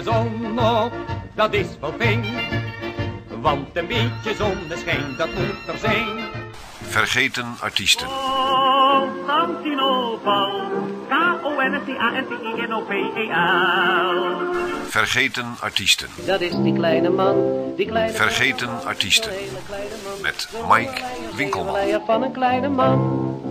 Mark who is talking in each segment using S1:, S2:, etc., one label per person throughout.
S1: De zon op, dat is wel fijn. Want een beetje zonneschijn, dat moet er zijn.
S2: Vergeten Artiesten. Vergeten Artiesten.
S3: Dat is die kleine man, die kleine
S2: Vergeten. Artiesten. Met Mike Winkelman.
S3: Leier van een kleine man.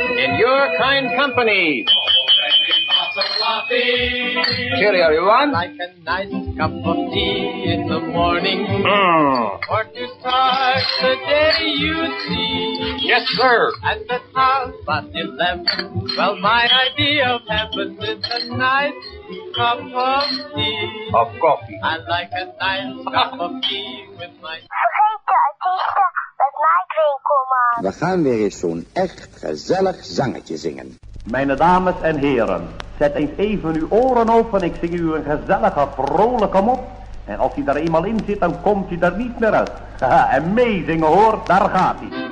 S4: In your kind company. Cheerio, everyone.
S1: Like a nice cup of tea in the morning.
S4: Mm.
S1: Or to start the day you see.
S4: Yes, sir.
S1: At the house past eleven. Well, my idea of heaven is a nice cup of tea.
S4: Of coffee.
S1: I like a nice cup of tea with my
S5: We gaan weer eens zo'n echt gezellig zangetje zingen.
S6: Mijn dames en heren, zet eens even uw oren open. Ik zing u een gezellige, vrolijke mop. En als hij daar eenmaal in zit, dan komt hij er niet meer uit. Haha, en meezingen hoor, daar gaat hij.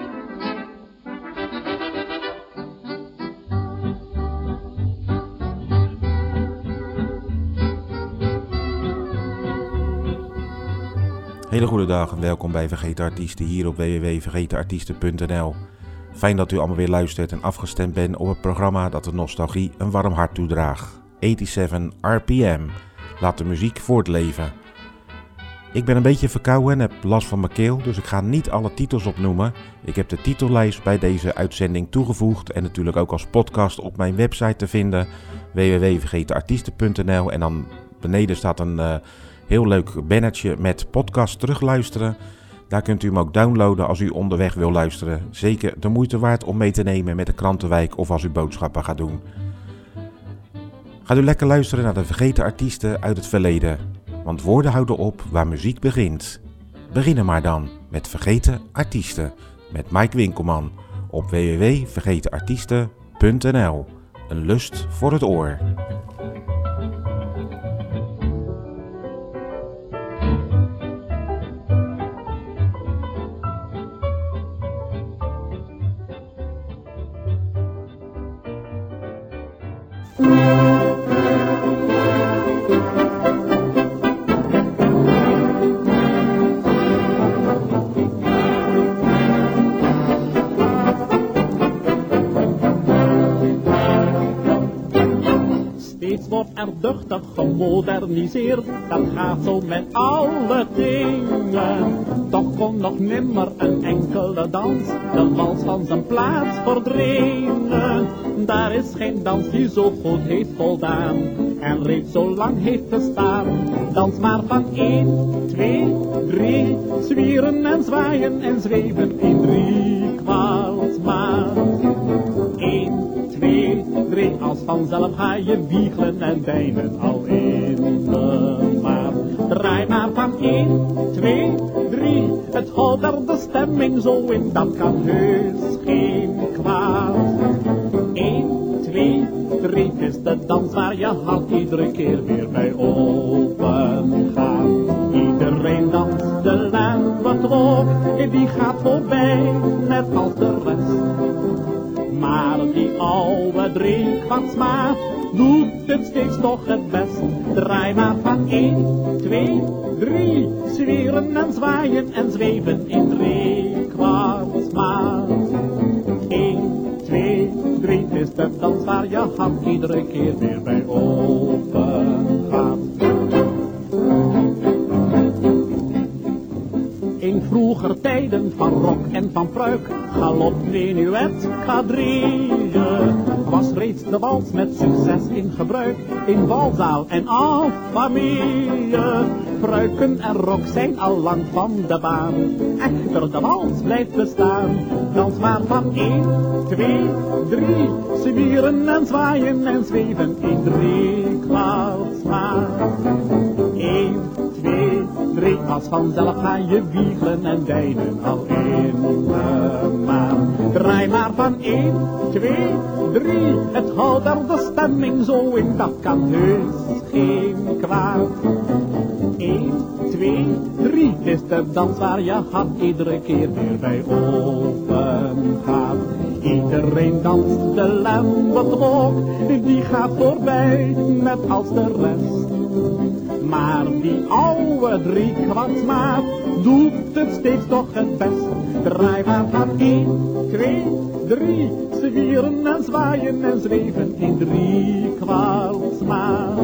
S2: Hele goede dag en welkom bij Vergeten Artiesten hier op www.vergetenartiesten.nl. Fijn dat u allemaal weer luistert en afgestemd bent op het programma dat de nostalgie een warm hart toedraagt. 87 RPM. Laat de muziek voortleven. Ik ben een beetje verkouden en heb last van mijn keel, dus ik ga niet alle titels opnoemen. Ik heb de titellijst bij deze uitzending toegevoegd en natuurlijk ook als podcast op mijn website te vinden www.vergetenartiesten.nl en dan beneden staat een eh, heel leuk bannertje met podcast terugluisteren. Daar kunt u hem ook downloaden als u onderweg wil luisteren. Zeker de moeite waard om mee te nemen met de krantenwijk of als u boodschappen gaat doen. Gaat u lekker luisteren naar de vergeten artiesten uit het verleden. Want woorden houden op waar muziek begint. Beginnen maar dan met Vergeten Artiesten met Mike Winkelman op www.vergetenartiesten.nl. Een lust voor het oor.
S7: Steeds er duchtig gemoderniseerd, dat gaat zo met alle dingen. Toch kon nog nimmer een enkele dans de wals van zijn plaats verdringen. Daar is geen dans die zo goed heeft voldaan en reeds zo lang heeft bestaan. Dans maar van 1, 2, 3, zwieren en zwaaien en zweven in drie kwaalsmaat. 2, 3, als vanzelf ga je wiegelen en deinen al in de maat. Draai maar van 1, 2, 3, het houdt de stemming zo in, dat kan heus geen kwaad. 1, 2, 3, is de dans waar je hart iedere keer weer bij open gaat. Iedereen danst de lembedrok, die gaat voorbij, net als de rest. Maar die oude driekwartsmaat doet het steeds toch het best. Draai maar van 1, 2, 3, zweren en zwaaien en zweven in driekwartsmaat. 1, 2, 3, het is de dans waar je hart iedere keer weer bij open gaat. Vroeger tijden van rok en van pruik, galop, menuet, quadrille, was reeds de wals met succes in gebruik, in balzaal en en familie. Pruiken en rok zijn al lang van de baan, echter de wals blijft bestaan. Dans maar van 1, 2, 3, zwieren en zwaaien en zweven in drie kwaadsmaat. 1, 2, drie, als vanzelf ga je wiegelen en deinen al in de maan. Draai maar van 1, 2, 3, het houdt er de stemming zo in, dat kan heus geen kwaad. 1, 2, 3, het is de dans waar je hart iedere keer weer bij open gaat. Iedereen danst de lembetrok, die gaat voorbij, net als de rest. Maar die oude driekwartsmaat doet het steeds toch het best. Draai maar van 1, 2, 3, zwieren en zwaaien en zweven in driekwartsmaat.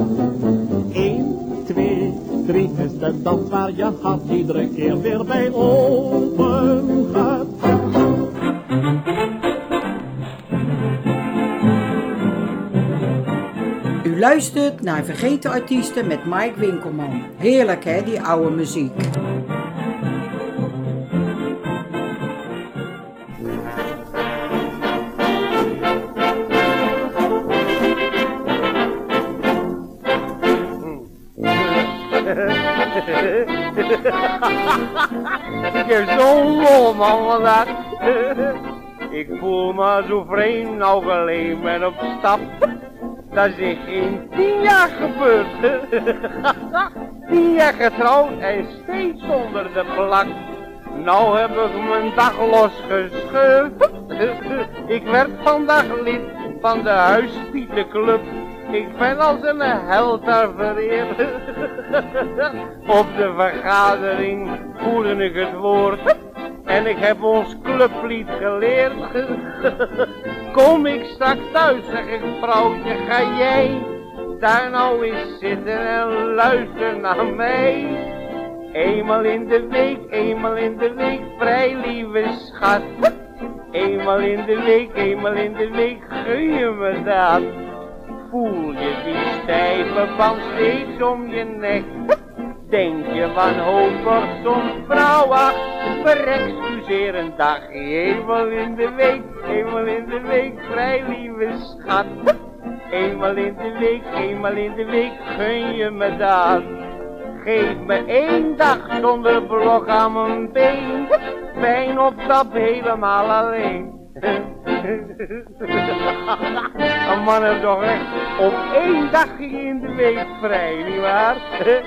S7: 1, 2, 3 is de dans waar je hart iedere keer weer bij open
S8: luistert naar Vergeten Artiesten met Mike Winkelman. Heerlijk hè, die oude muziek.
S9: Ik heb zo'n lol man vandaag. Ik voel me zo vreemd nou alleen ben op stap. Dat is in tien jaar gebeurd. tien jaar getrouwd en steeds onder de plak. Nou heb ik mijn dag losgescheurd. ik werd vandaag lid van de Huispietenclub. Ik ben als een held daar vereerd. Op de vergadering voerde ik het woord. En ik heb ons clublied geleerd. Kom ik straks thuis, zeg ik vrouwtje, ga jij daar nou eens zitten en luister naar mij. Eenmaal in de week, eenmaal in de week, vrij lieve schat. Eenmaal in de week, eenmaal in de week, gun je me dat. Voel je die stijve band steeds om je nek. Denk je wanhopig soms vrouw, ach, verexcuseer een dagje. Eenmaal in de week, eenmaal in de week, vrij lieve schat. Eenmaal in de week, eenmaal in de week, gun je me dat. Geef me één dag zonder blok aan mijn been. Pijn op stap helemaal alleen. Een man heeft toch recht op één dagje in de week vrij, nietwaar?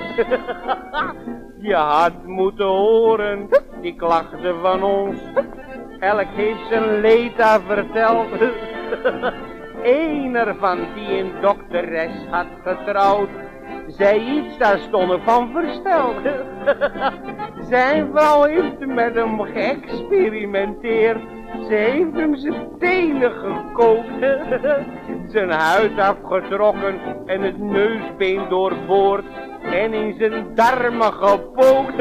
S9: Je had moeten horen, die klachten van ons. Elk heeft zijn leed verteld. Eén ervan die een dokteres had getrouwd zei iets, daar stonden van versteld. Zijn vrouw heeft met hem geëxperimenteerd. Ze heeft hem zijn tenen gekookt. zijn huid afgetrokken en het neusbeen doorboord. En in zijn darmen gepookt.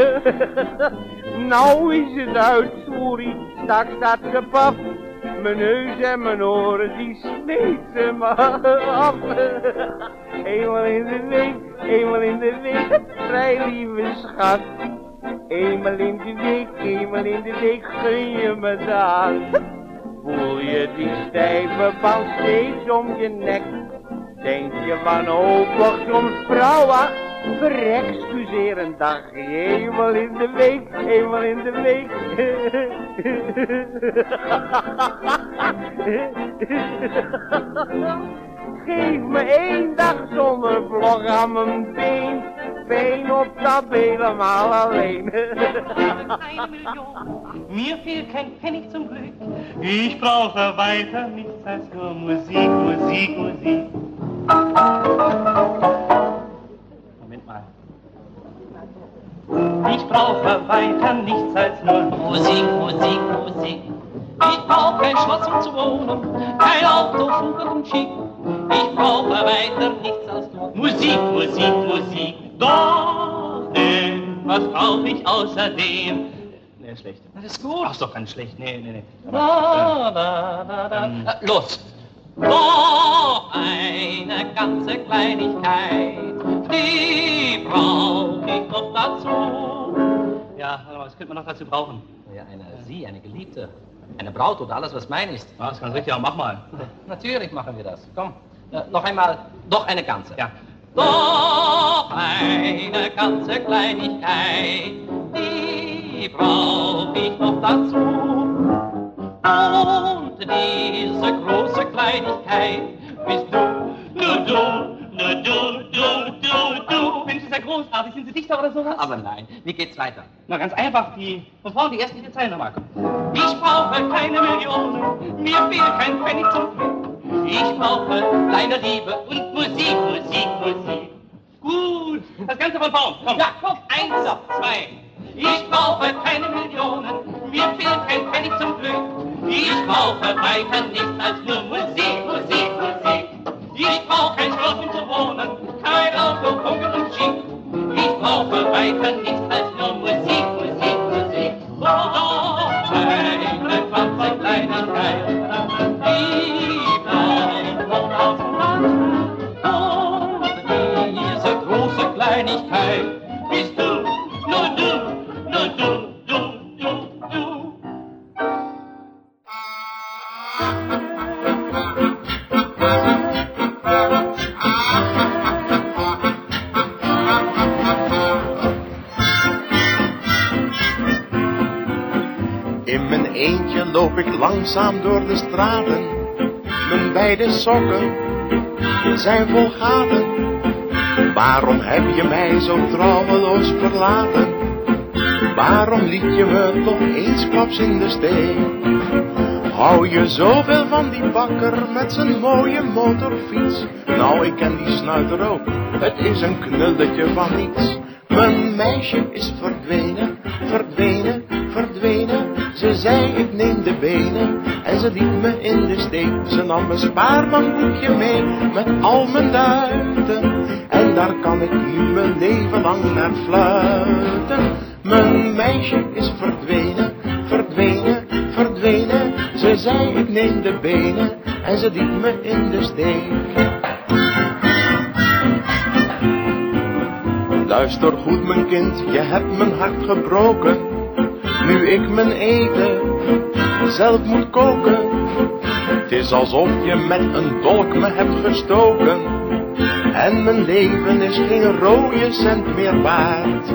S9: nou is het uit, sorry, straks staat gepaf. Mijn neus en mijn oren, die smeten me af. Eenmaal in de week, eenmaal in de week, vrij lieve schat. Eenmaal in de week, eenmaal in de week, gun je me dat. Voel je die stijve band steeds om je nek. Denk je wanhopig soms vrouwen, verexcuseer een dag. Eenmaal in de week, eenmaal in de week. geef me één dag zonder vlog aan mijn been. Been op dat helemaal alleen.
S10: Mir fehlt kein Pfennig zum Glück. Ich brauche weiter nichts als nur Musik, Musik, Musik. Moment mal. Ich brauche weiter nichts als nur Musik, Musik, Musik. Ich brauche kein Schloss um zu wohnen, kein Auto, Flug und Schick. Ich brauche weiter nichts als Musik, Musik, Musik. Doch, denn was brauche ich außerdem? Nee, ist schlecht. Das ist gut. Ach, ist doch ganz schlecht. Nee, nee, nee. Da, da, da, da. Äh, los. Noch eine ganze Kleinigkeit, die brauche ich noch dazu. Ja, was könnte man noch dazu brauchen?
S11: Ja, eine Sie, eine Geliebte. Eine Braut oder alles, was mein ist.
S10: Ja, das kann richtig, ja, mach mal.
S11: Natürlich machen wir das. Komm, äh, noch einmal, doch eine ganze.
S10: Ja.
S11: Doch eine ganze Kleinigkeit, die brauche ich noch dazu. Und diese große Kleinigkeit bist du, du, du, du, du, du, du, du.
S10: Mensch, ist ja großartig. Sind Sie Dichter oder sowas?
S11: Aber nein, wie geht's weiter?
S10: Na, ganz einfach. Die, vorne die ersten vier Zeilen nochmal.
S11: Ich brauche keine Millionen, mir fehlt kein Pfennig zum Glück. Ich brauche deine Liebe und Musik, Musik, Musik.
S10: Gut, das Ganze von vorn. Komm.
S11: Ja, komm, eins, zwei. Ich brauche keine Millionen, mir fehlt kein Pfennig zum Glück. Ich brauche weiter nichts als nur Musik, Musik, Musik. Ich brauche kein Schloss um zu wohnen, kein Auto, Funken und Schick. Ich brauche weiter nichts als nur Musik, Musik, Musik. Oh, eine ganze Kleinigkeit, die bleibt Kleinigkeit bist du, nur du, nur du.
S12: In mijn eentje loop ik langzaam door de straten. Mijn beide sokken zijn vol gaten. Waarom heb je mij zo trouweloos verlaten? Waarom liet je me toch eensklaps in de steek? Hou je zoveel van die bakker met zijn mooie motorfiets? Nou, ik ken die snuiter ook, het is een knulletje van niets. Mijn meisje is verdwenen, verdwenen, verdwenen. Ze zei ik neem de benen en ze liet me in de steek. Ze nam mijn spaarbankboekje mee met al mijn duiten. Daar kan ik nu mijn leven lang naar fluiten. Mijn meisje is verdwenen, verdwenen, verdwenen. Ze zei ik neem de benen en ze liet me in de steek. Luister goed mijn kind, je hebt mijn hart gebroken. Nu ik mijn eten zelf moet koken. Het is alsof je met een dolk me hebt gestoken. En mijn leven is geen rode cent meer waard.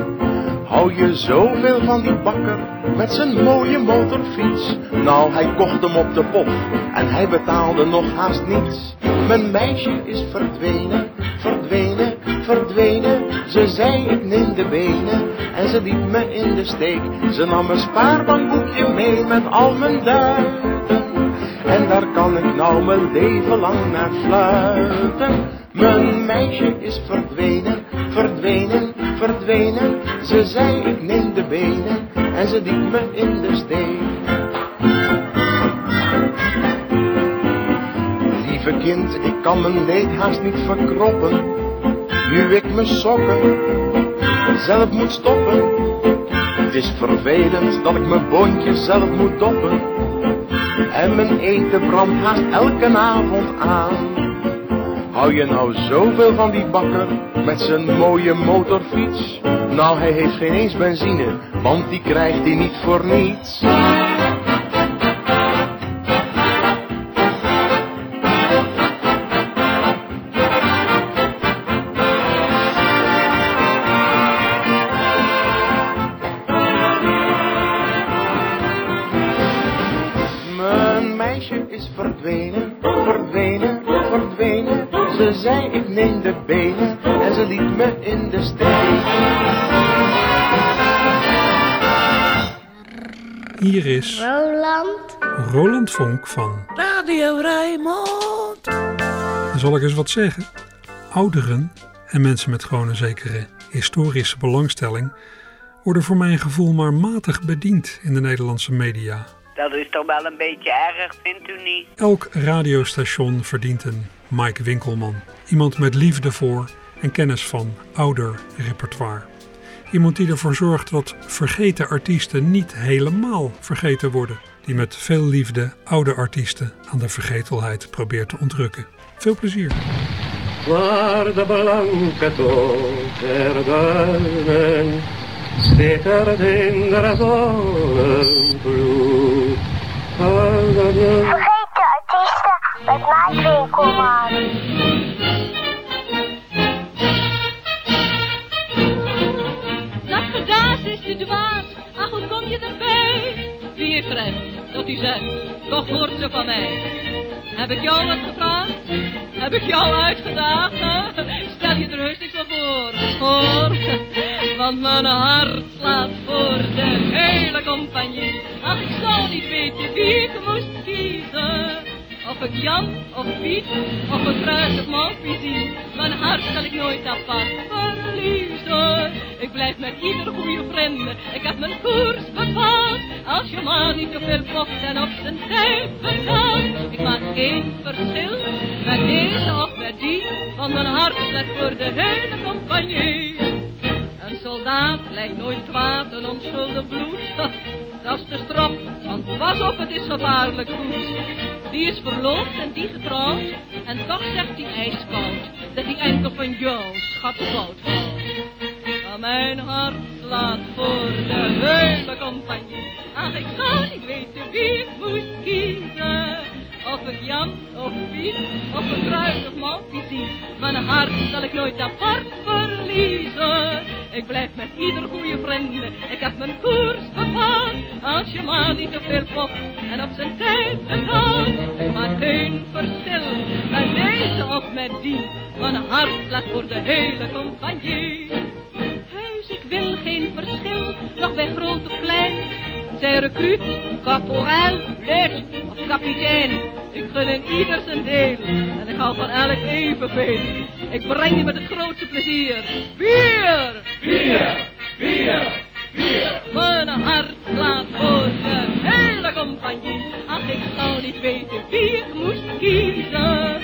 S12: Hou je zoveel van die bakker met zijn mooie motorfiets? Nou, hij kocht hem op de pof en hij betaalde nog haast niets. Mijn meisje is verdwenen, verdwenen, verdwenen. Ze zei ik neem de benen en ze liet me in de steek. Ze nam een spaarbankboekje mee met al mijn duiten. En daar kan ik nou mijn leven lang naar fluiten. Mijn meisje is verdwenen, verdwenen, verdwenen. Ze zei ik neem de benen en ze liet me in de steek. Lieve kind, ik kan mijn leed haast niet verkroppen. Nu ik mijn sokken zelf moet stoppen. Het is vervelend dat ik mijn boontje zelf moet doppen. En mijn eten brandt elke avond aan. Hou je nou zoveel van die bakker met zijn mooie motorfiets? Nou, hij heeft geen eens benzine, want die krijgt hij niet voor niets.
S13: Roland.
S14: Vonk van.
S15: Radio Rijnmond.
S14: Dan zal ik eens wat zeggen. Ouderen en mensen met gewoon een zekere historische belangstelling worden voor mijn gevoel maar matig bediend in de Nederlandse media.
S16: Dat is toch wel een beetje erg, vindt u niet?
S14: Elk radiostation verdient een Mike Winkelman. Iemand met liefde voor en kennis van ouder repertoire. Iemand die ervoor zorgt dat vergeten artiesten niet helemaal vergeten worden. Die met veel liefde oude artiesten aan de vergetelheid probeert te ontrukken. Veel plezier.
S1: Guarda blanca per donne, steter dendra volen blu.
S13: Vergeten artiesten met Mike Winkelman.
S17: Dat gedaas is de dwaas, ach hoe kom je erbij? Dat hij zegt, toch hoort ze van mij. Heb ik jou wat gevraagd? Heb ik jou uitgedaagd? Stel je er heus niks van voor, hoor. Want mijn hart slaat voor de hele compagnie. Ach, ik zou niet weten wie ik moest kiezen. Of ik Jan of Piet, of een kruis of Malvisie. Mijn hart zal ik nooit apart verliezen. Ik blijf met ieder goede vriend. Ik heb mijn koers bepaald. Als je maar niet te veel vocht en op zijn tijd betaalt. Ik maak geen verschil met deze of met die. Want mijn hart slaat voor de hele compagnie. Een soldaat lijkt nooit kwaad, een onschuldig bloed. Dat is de straf, want pas op, het is gevaarlijk goed. Die is verloofd en die getrouwd, en toch zegt hij ijskoud, dat hij enkel van jou schatfout houdt. Maar mijn hart slaat voor de hele compagnie. Ach, ik zou niet weten wie ik moest kiezen. Of ik Jan of Piet, of een kruis of Malvisie. Mijn hart zal ik nooit apart verliezen. Ik blijf met ieder goede vriend. Ik heb mijn koers bepaald. Als je maar niet te veel vocht en op zijn tijd betaalt. Ik maak geen verschil met deze of met die. Mijn hart slaat voor de hele compagnie. Heus, ik wil geen verschil, nog bij groot of klein. Zij recruut, leus kapitein. Ik gun in ieder zijn deel en ik hou van elk evenveel. Ik breng je met het grootste plezier. Bier!
S1: Bier! Bier! Bier!
S17: Mijn hart slaat voor de hele compagnie. Ach, ik zou niet weten wie ik moest kiezen.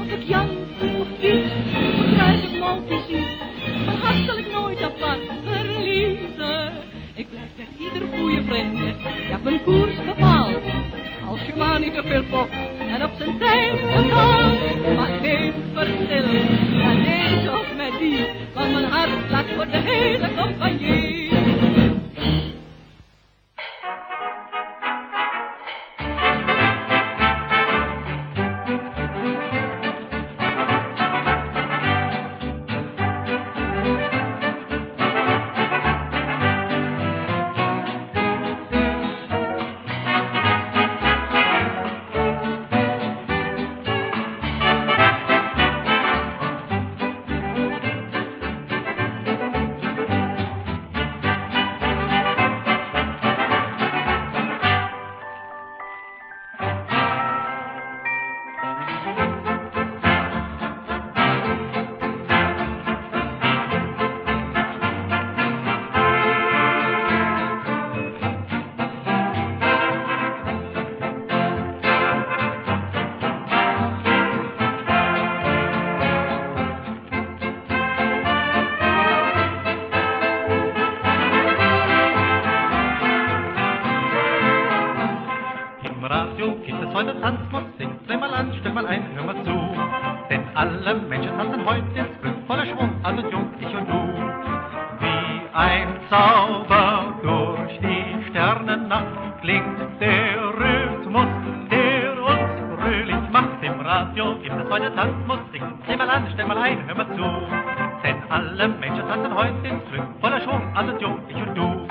S17: Of ik Jan of Piet, of Kruis of Malvisie. Mijn hart zal ik nooit apart verliezen. Ik blijf met ieder goede vriend. Ik heb een koers bepaald. Als je maar niet te veel pokt en op zijn tijd betaalt. Maar geen verschil met deze of met die. Want mijn hart slaat voor de hele compagnie.
S18: Alle Menschen tanzen heute ins Glück, voller Schwung, und jung, ich und du. Wie ein Zauber durch die Sternennacht klingt der Rhythmus, der uns fröhlich macht. Im Radio gibt es heute Tanzmusik, dreh mal an, stell mal ein, hör mal zu. Denn alle Menschen tanzen heute ins Glück, voller Schwung, und jung, ich und du.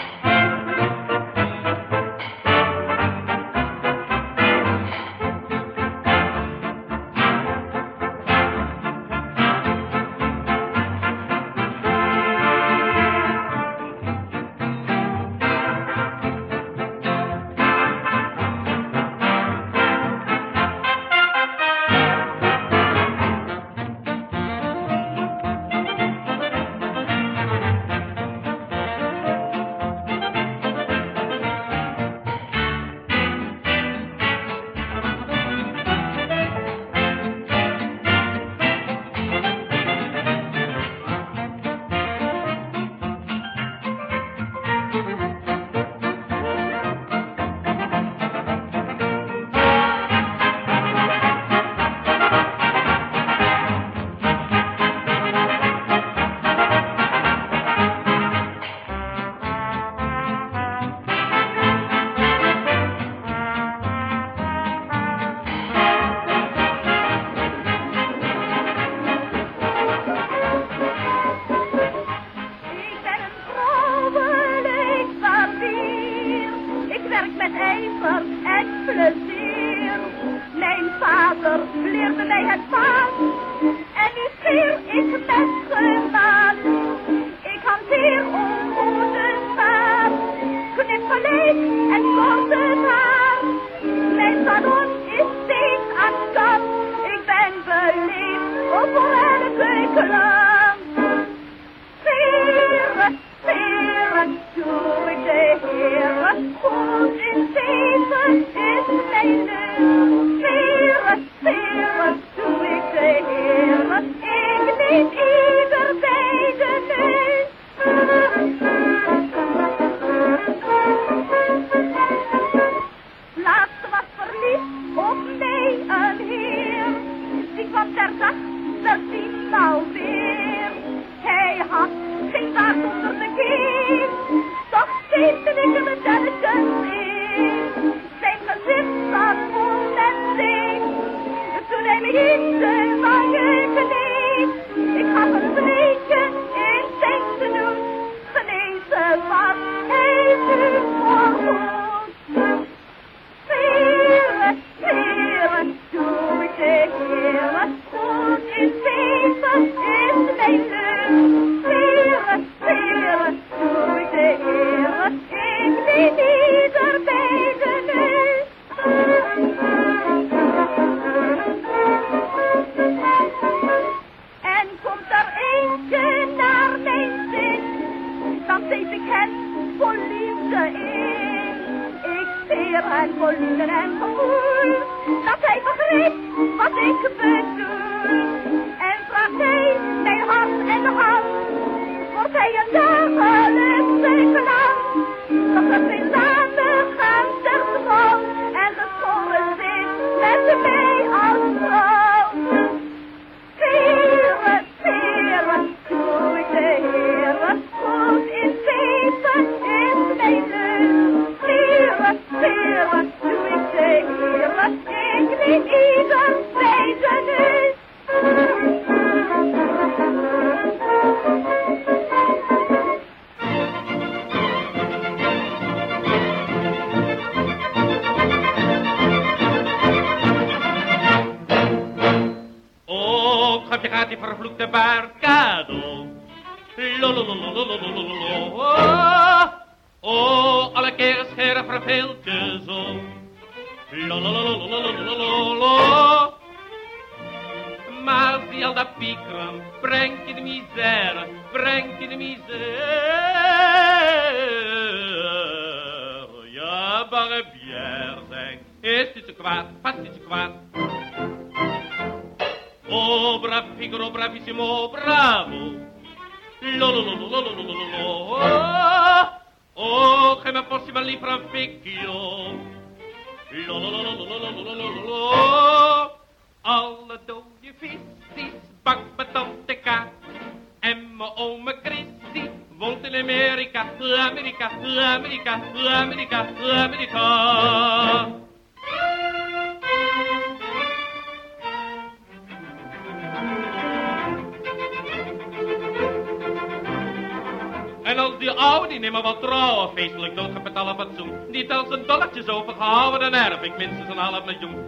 S11: Fatsoen. Die telt zijn dolletjes overgehouden, dan erf ik minstens een half miljoen.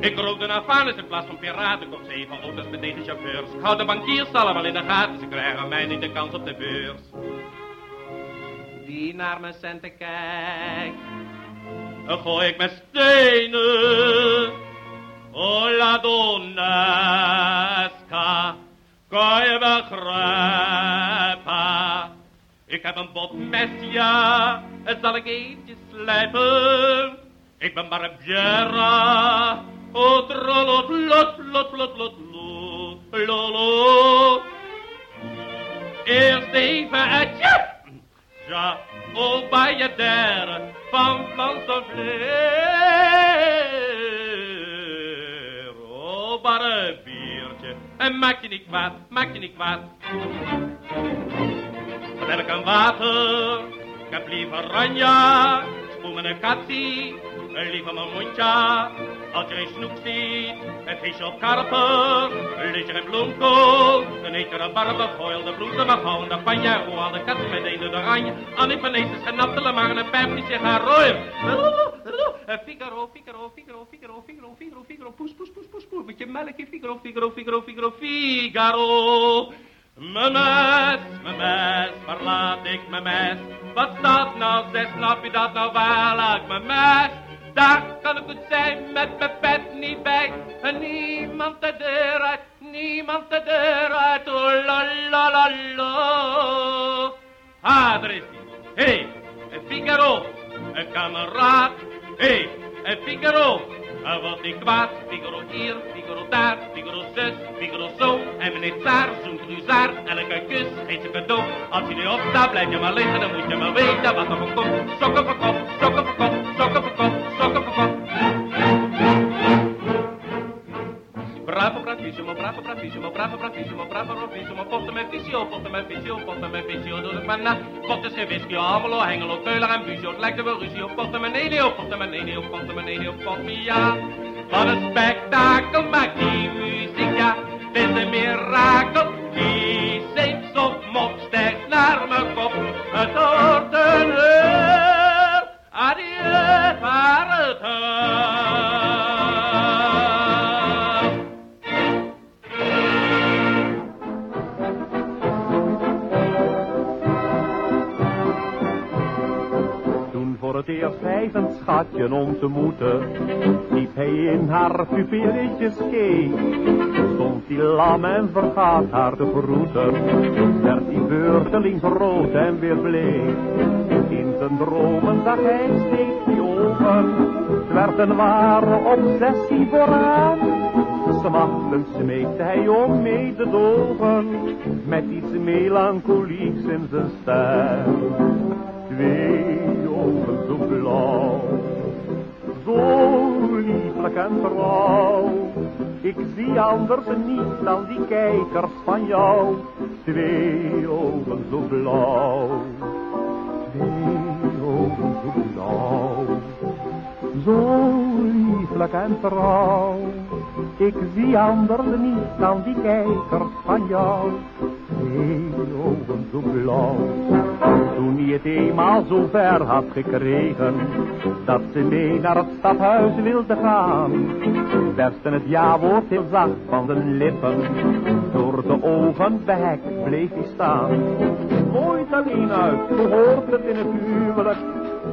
S11: Ik rook de Navalis in plaats van piraten, koop zeven auto's met deze chauffeurs. Ik hou de bankiers allemaal in de gaten, ze krijgen mij niet de kans op de beurs. Die naar mijn centen kijkt, gooi ik met stenen. Oh la donnesca, kan je? Ik heb een botmesje, het zal ik eentje slijpen. Ik ben maar een bjerra, oh trolot, lot, lot, lot, lot, lot, lolo. Eerst even het ja, ja, oh bij je der, van Frans of Leer. Oh, en maak je niet kwaad, maak je niet kwaad. Dan heb ik een water, ik heb liever ranja, spoel me een liever mijn mondje. Als je een snoek ziet, een visje op karper, lees je een bloemkool, dan eet je een barbe, gooi de bloemen, maar gauw de panja, hoe al de katten met een de oranje, aan die panees is genattelen, maar een pijp die zich gaan rooien. Eh, Figaro, Figaro, Figaro, Figaro, Figaro, Figaro, Figaro, poes, poes, poes, poes, poes, met je melkje, Figaro, Figaro, Figaro, Figaro, Figaro. Mijn mes, mijn mes, verlaat ik mijn mes. Wat staat nou, zeg, snap je dat nou wel, ik mijn mes? Daar kan ik het zijn met mijn pet niet bij. En niemand de deur uit, niemand de deur uit. Oh la la la la. Ah, daar is hij. Hé, hey, Figaro, een kameraad. Hé, hey, Figaro. Hij wordt niet kwaad, Figaro hier, Figaro daar, Figaro zus, Figaro zo. En meneer Tsaar zoekt Ruzaar, elke kus geeft ze cadeau. Als je nu opstaat, blijf je maar liggen, dan moet je maar weten wat er van komt. Sokken voor kop, sokken voor kop, sokken voor bravissimo, bravo, bravissimo, bravo, bravissimo, bravo, bravissimo. Potten met visio, potten met visio, potten met visio. Doe het maar na. Pot is geen whisky, Almelo, Hengelo, Keulen en Buzio. Het lijkt er wel ruzie op. Potten met Nelio, potten met Nelio, potten met Nelio, potten ja. Wat een spektakel maakt die muziek, ja. Het is een mirakel. Die zeeps of mop stijgt naar mijn kop. Het
S6: schatje ontmoette, liep hij in haar pupilletjes keek. Stond hij lam en vergaat haar te groeten, werd hij beurtelings rood en weer bleek. In zijn dromen zag hij steeds die ogen, het werd een ware obsessie vooraan. Smachtend smeekte hij om mee te dogen, met iets melancholieks in zijn stem. Twee ogen zo blauw, zo lieflijk en trouw. Ik zie anders niet dan die kijkers van jou. Twee ogen zo blauw, twee ogen zo blauw. Zo lieflijk en trouw. Ik zie anders niet dan die kijkers van jou. Twee ogen zo blauw. Toen hij het eenmaal zo ver had gekregen, dat ze mee naar het stadhuis wilde gaan, berstte het ja-woord heel zacht van zijn lippen. Door de ogen behek bleef hij staan. Nooit alleen uit, zo hoort het in het huwelijk,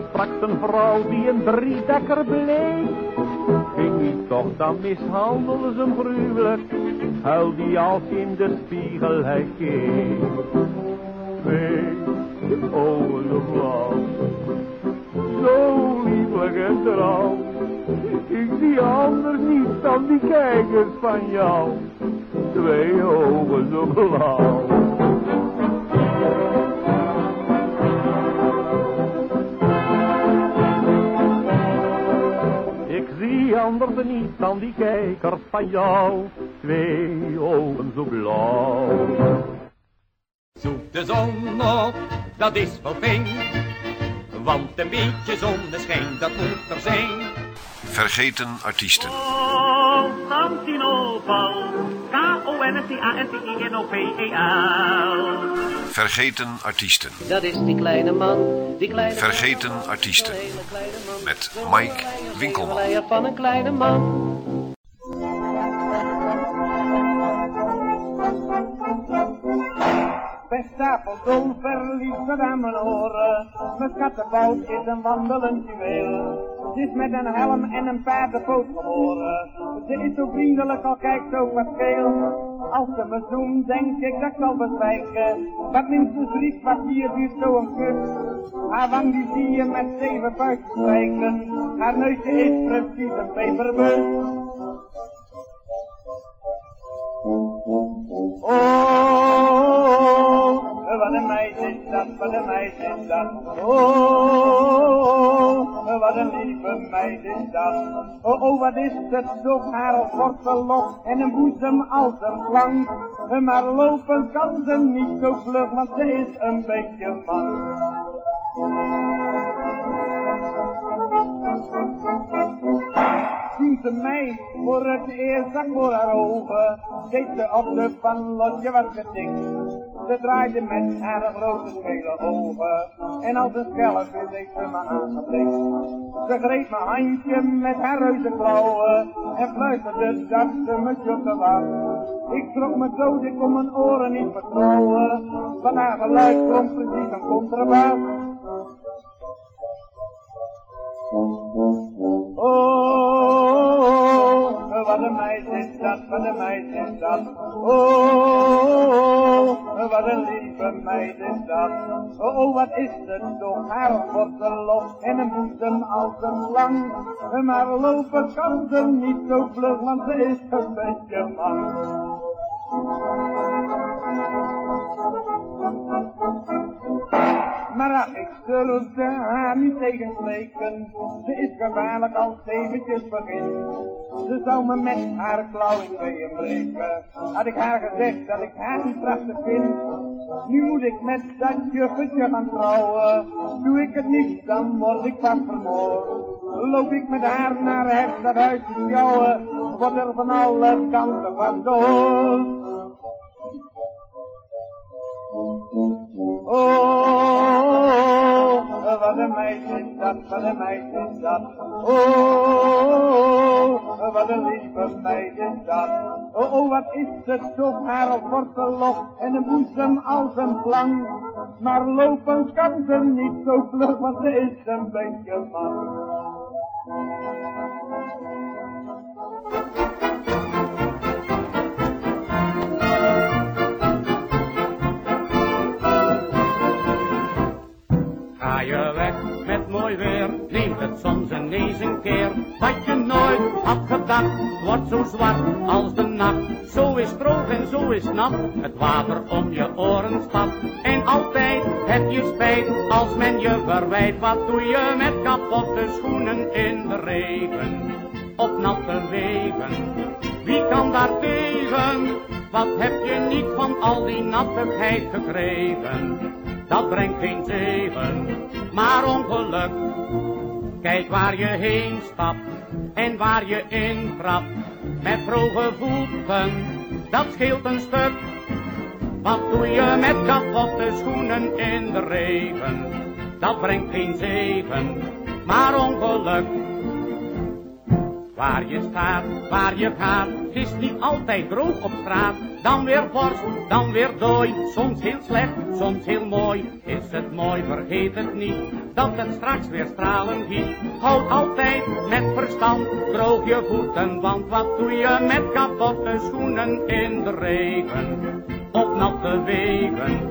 S6: sprak zijn vrouw die een driedekker bleek. Ging hij toch dan mishandelen zijn gruwelijk, huilde hij als in de spiegel hij keek. Twee ogen zo blauw, zo lieflijk en trouw. Ik zie anders niet dan die kijkers van jou, twee ogen zo blauw. Anders niet dan die kijkers van jou, twee ogen zo blauw.
S19: Zoek de zon op, dat is wel fijn. Want een beetje zonneschijn, dat moet er zijn.
S2: Vergeten artiesten. Vergeten artiesten.
S3: Dat is die kleine man, die kleine
S2: Vergeten artiesten. Met Mike Winkelman.
S3: man van een kleine man.
S1: Best Apeldoorn verliefd aan mijn oren. Mijn kattenbout is een wandelend juweel. Ze is met een helm en een paardenpoot geboren. Ze is zo vriendelijk, al kijkt zo wat veel. Als ze me zoen, denk ik dat ik zal bezwijken. Wat minstens drie kwartier duurt zo een kus. Haar wang die zie je met zeven vuisten strijken. Haar neusje is precies een peperbus. Wat een meid is dat. Oh, wat een lieve meid is dat. Oh, oh, wat is het zo haar wortelok en een boezem als een slang. Maar lopen kan ze niet zo vlug, want ze is een beetje man. Ze mij voor het eerst zag voor haar ogen, deed ze op de pan losje wat getikt. Ze draaide met haar grote gele ogen en als een schelp heeft ze me aangeblikt. Ze greep mijn handje met haar reuze klauwen en fluisterde dat ze me jotten was. Ik schrok me dood, ik kon mijn oren niet vertrouwen, van haar geluid klonk precies een contrabas. Oh, een meisje is dat, wat een meisje is dat. Oh, wat een lieve meid is dat. Oh, wat is het toch, haar wortel en een boezem als een lang. Maar lopen kan ze niet zo vlug, want ze is een beetje man. Maar ach, ik durfde haar niet tegenspreken. Ze is gevaarlijk als eventjes begin. Ze zou me met haar klauw in. Had ik haar gezegd dat ik haar niet prachtig vind. Nu moet ik met dat juffetje gaan trouwen. Doe ik het niet, dan word ik vast vermoord. Loop ik met haar naar het stadhuis te sjouwen. Wordt er van alle kanten van door. Oh, wat een meisje is dat, wat een meisje is dat. Oh, wat een lieve meid is dat. Oh, oh, wat is het toch, haar wortelop en een boezem als een slang. Maar lopen kan ze niet zo vlug, want ze is een beetje man.
S20: Ga je weg weer, neemt het soms ineens een keer. Wat je nooit had gedacht, wordt zo zwart als de nacht. Zo is droog en zo is nat, het water om je oren stapt. En altijd heb je spijt als men je verwijt. Wat doe je met kapotte schoenen in de regen? Op natte wegen, wie kan daar tegen? Wat heb je niet van al die nattigheid gekregen? dat brengt geen zegen, maar ongeluk. Kijk waar je heen stapt en waar je in trapt, met droge voeten, dat scheelt een stuk. Wat doe je met kapotte schoenen in de regen? Dat brengt geen zegen, maar ongeluk. Waar je staat, waar je gaat, is niet altijd droog op straat. Dan weer borst, dan weer dooi, soms heel slecht, soms heel mooi. Is het mooi, vergeet het niet, dat het straks weer stralen giet. Houd altijd met verstand, droog je voeten, want wat doe je met kapotte schoenen in de regen? Op natte wegen,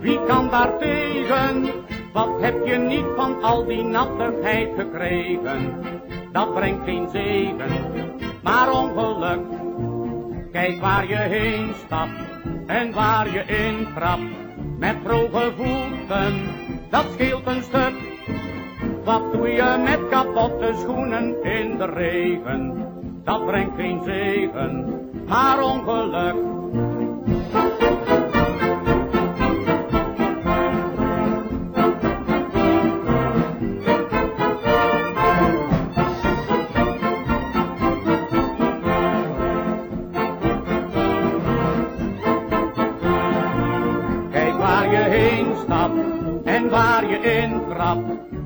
S20: wie kan daar tegen? Wat heb je niet van al die nattigheid gekregen? Dat brengt geen zegen, maar ongeluk. Kijk waar je heen stapt en waar je in trapt, met droge voeten, dat scheelt een stuk. Wat doe je met kapotte schoenen in de regen? Dat brengt geen zegen, maar ongeluk.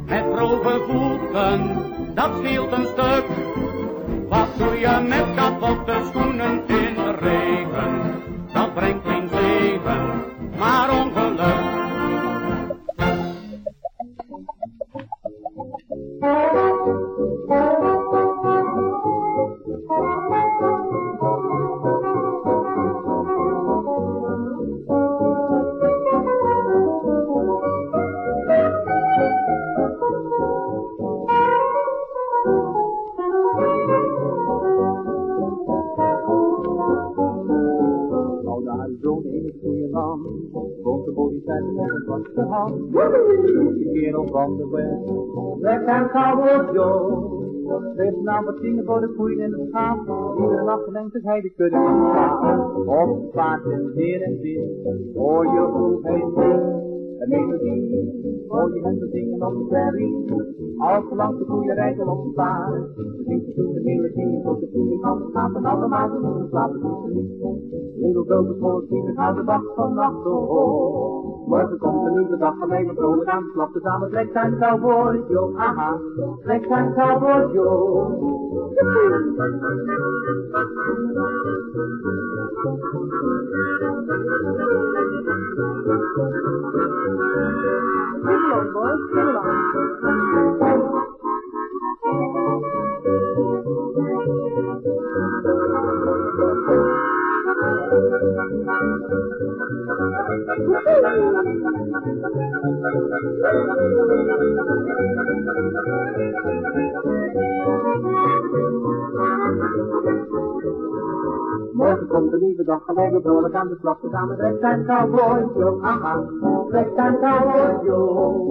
S20: Met droge voeten, dat scheelt een stuk. Wat doe je met kapotte
S21: Naam wat zingen voor de koeien in het schaap. Iedere nacht denkt dat hij de kudde kan slaan. Op paard en zeer en zin. Hoor je hoe hij. Een melodie. Hem te zingen op de prairie. Als langs de koeien rijden op de paard. Zingt de melodie tot de koeien kan slapen. Alle maanden moeten slapen. Edelveld voor ik hou de dag van nacht zo hoog. Morgen komt een nieuwe dag van mij met vrolijk aan de slag. Tezamen trekt zijn cowboy Joe, aha, trekt zijn cowboy Joe. Sing Morgen komt een nieuwe dag, gaan wij vrolijk aan de slag. Tezamen trekt zijn cowboy Joe, aha, trekt zijn cowboy Joe.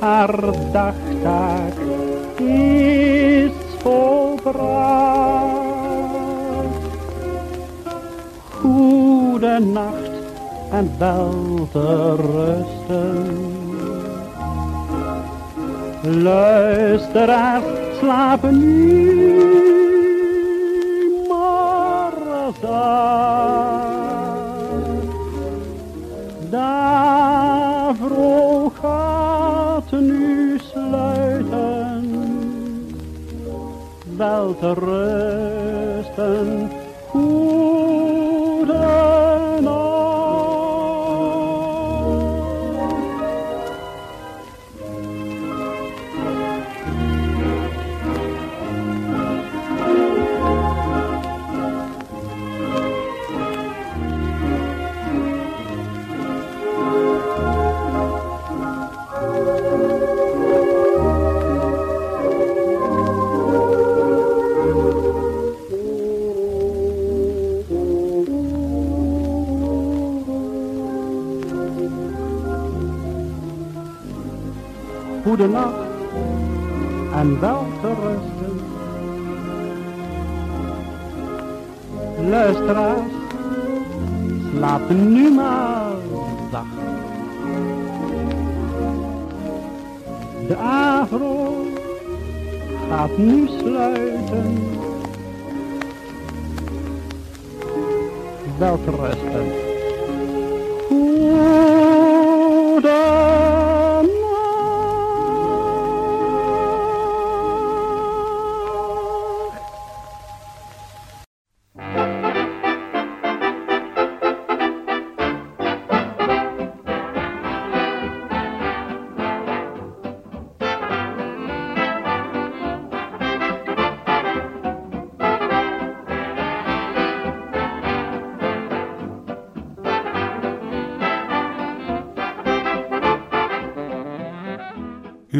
S18: haar dagtaak is volbracht. Goede nacht en wel te rusten. Luisteraars slapen nu maar zacht. Wel te rusten, Goede nacht en wel te rusten. Luisteraars, slaap nu maar zacht. De afro gaat nu sluiten. Wel te rusten.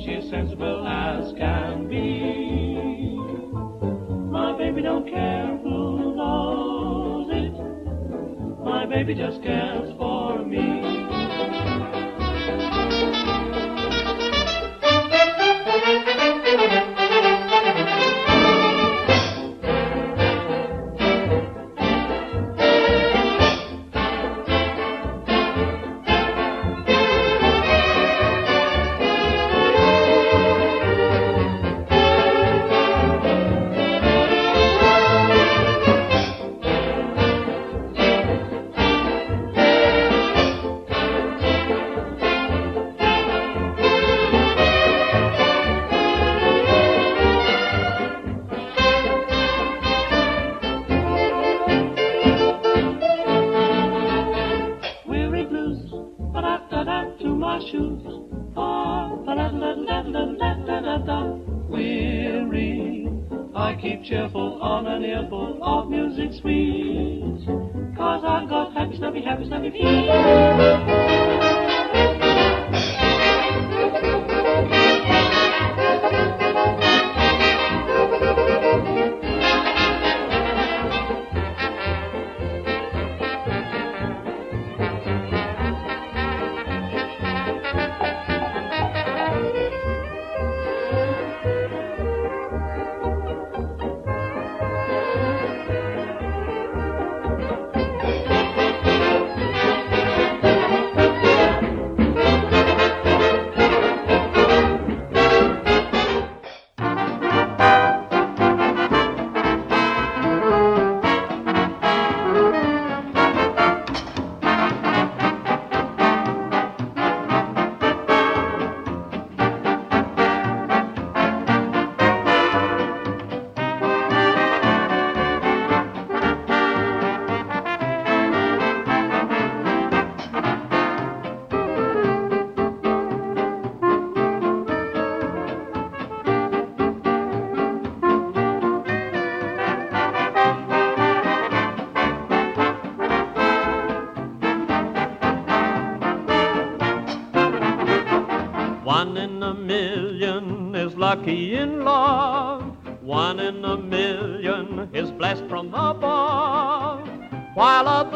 S22: she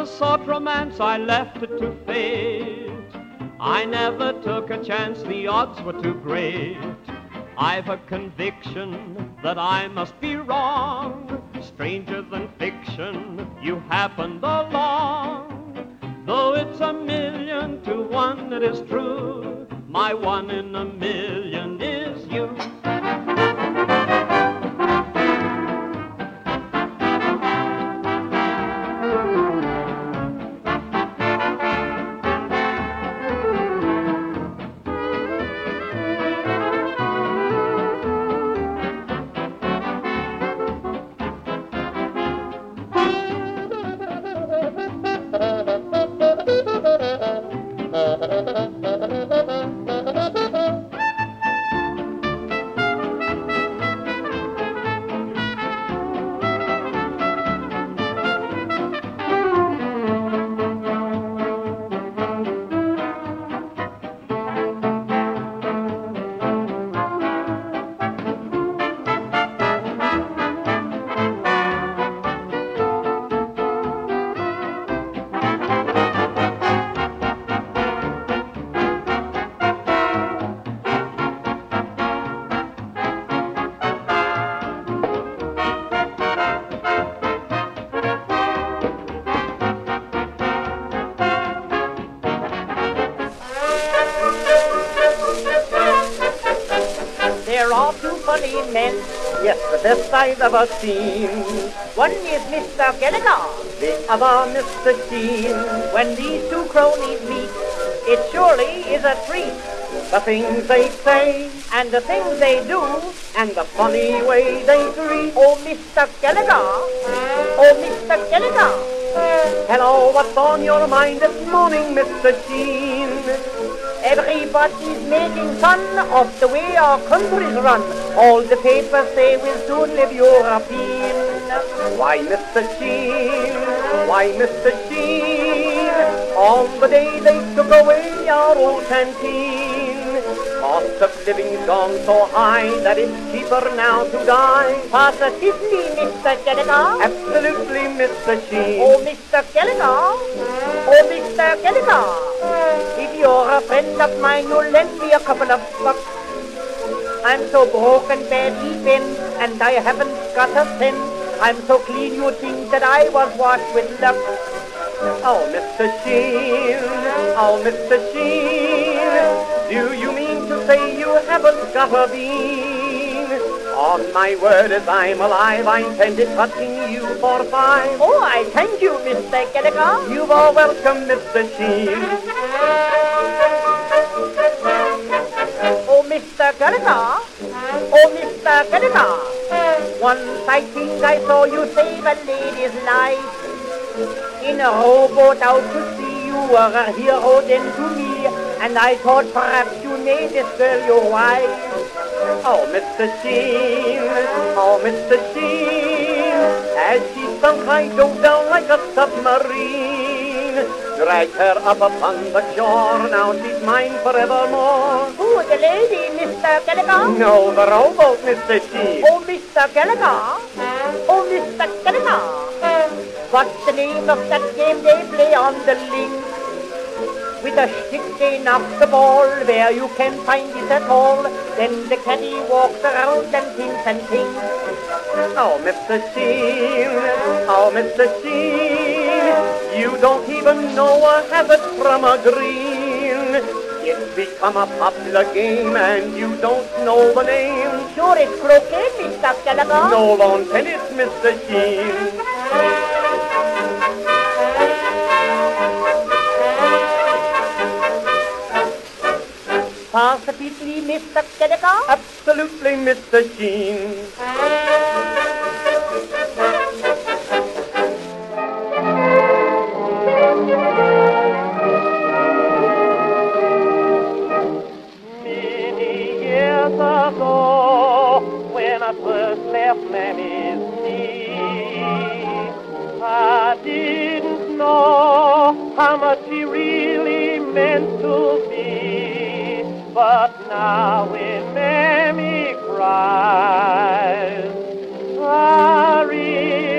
S22: sought romance, I left it to fate. I never took a chance, the odds were too great. I've a conviction that I must be wrong. Stranger than fiction, you happened along. Though it's a million to one, it is true. My one in a million
S23: are two funny men, yes, the best I've ever seen. One is Mr. Gallagher, the other Mr. Sheen. When these two cronies meet, it surely is a treat. The things they say and the things they do and the funny way they treat. Oh, Mr. Gallagher, oh, Mr. Gallagher. Hello, what's on your mind this morning, Mr. Sheen? Everybody's making fun of the way our country's run. All the papers say we'll soon live European. Why, Mr. Sheen? Why, Mr. Sheen? On the day they took away our old canteen. Cost of living's gone so high that it's cheaper now to die.
S24: Positively, Mr. Gallagher.
S23: Absolutely, Mr. Sheen.
S24: Oh, Mr. Gallagher. Hmm. Oh, Mr. Gallagher. Hmm.
S23: If you're a friend of mine, you'll lend me a couple of bucks. I'm so broken, badly bent, and I haven't got a cent. I'm so clean you'd think that I was washed with luck. Oh, Mr. Sheen, oh, Mr. Sheen, do you mean to say you haven't got a bean? On my word, as I'm alive, I intended touching you for five.
S24: Oh, I thank you, Mr. Gallagher.
S23: You are welcome, Mr. Sheen.
S24: Oh, Mr. Gallagher. Oh, Mr. Gallagher.
S23: Once I think I saw you save a lady's life. In a rowboat out to sea, you were a hero then to me, and I thought perhaps you made this girl your wife. Oh, Mr. Sheen, oh, Mr. Sheen, as she sunk I dove down like a submarine. Dragged her up upon the shore, now she's mine forevermore.
S24: Who, the lady, Mr. Gallagher?
S23: No, the rowboat, Mr. Sheen.
S24: Oh, Mr. Gallagher. Oh, Mr. Gallagher.
S23: What's the name of that game they play on the link? With a stick they knock the ball where you can find it at all. Then the caddy walks around and thinks and thinks. Oh, Mr. Sheen, oh, Mr. Sheen, you don't even know a habit from a green. It's become a popular game and you don't know the name.
S24: Sure, it's croquet, Mr. Gallagher.
S23: No lawn tennis, Mr. Sheen.
S24: Positively, Mr. Gallagher?
S23: Absolutely, Mr. Sheen.
S9: Many years ago, when I first left Mammy's knee, I didn't know how much he really meant to me. But
S25: now when Mammy cries, I realize,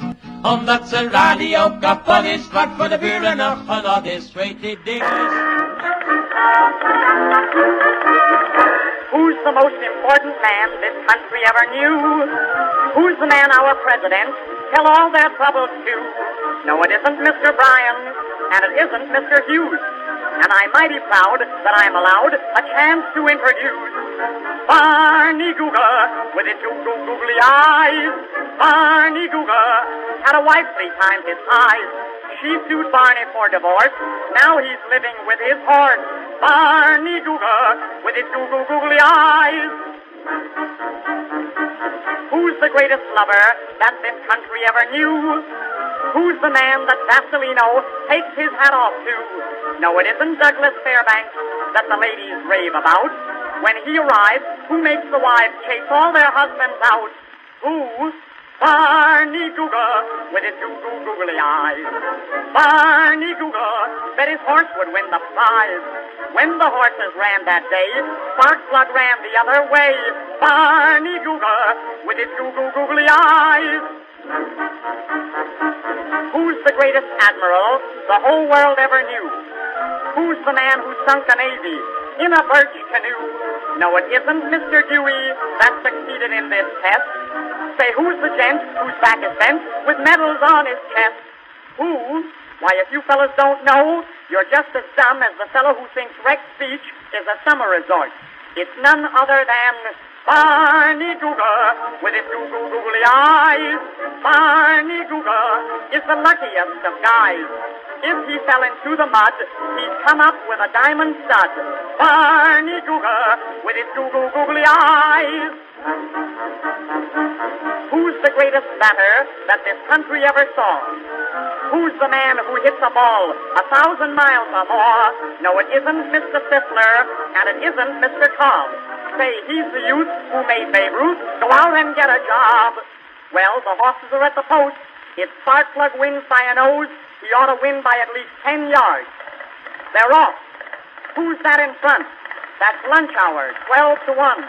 S26: Omdat zijn radio kapot is, wat voor de buren nog genot is. Weet die dinges.
S27: Who's the most important man this country ever knew? Who's the man our president tell all their troubles to? No, it isn't Mr. Bryan, and it isn't Mr. Hughes. And I'm mighty proud that I'm allowed a chance to introduce Barney Googer with his goo goo googly eyes. Barney Googer had a wife three times his size. She sued Barney for divorce. Now he's living with his horse. Barney Googer with his goo goo googly eyes. Who's the greatest lover that this country ever knew? Who's the man that Vasilino takes his hat off to? No, it isn't Douglas Fairbanks that the ladies rave about. When he arrives, who makes the wives chase all their husbands out? Who? Barney Googer with his goo goo googly eyes. Barney Googer bet his horse would win the prize. When the horses ran that day, Sparkblood ran the other way. Barney Googer with his goo googly eyes. Who's the greatest admiral the whole world ever knew? Who's the man who sunk a navy in a birch canoe? No, it isn't Mr. Dewey that succeeded in this test. Say, who's the gent whose back is bent with medals on his chest? Who? Why, if you fellas don't know, you're just as dumb as the fellow who thinks Rex Beach is a summer resort. It's none other than Barney Googer with his goo goo googly eyes. Barney Googer is the luckiest of guys. If he fell into the mud, he'd come up with a diamond stud. Barney Google, with his googly googly eyes. Who's the greatest batter that this country ever saw? Who's the man who hits a ball a thousand miles or more? No, it isn't Mr. Stifler, and it isn't Mr. Cobb. Say, he's the youth who made Babe Ruth go out and get a job. Well, the horses are at the post. If Sparkplug wins by a nose, he ought to win by at least ten yards. They're off. Who's that in front? That's lunch hour, 12 to 1.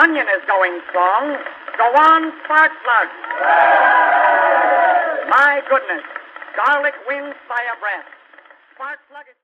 S27: Onion is going strong. Go on, Sparkplug. My goodness. Garlic wins by a breath. Sparkplug is...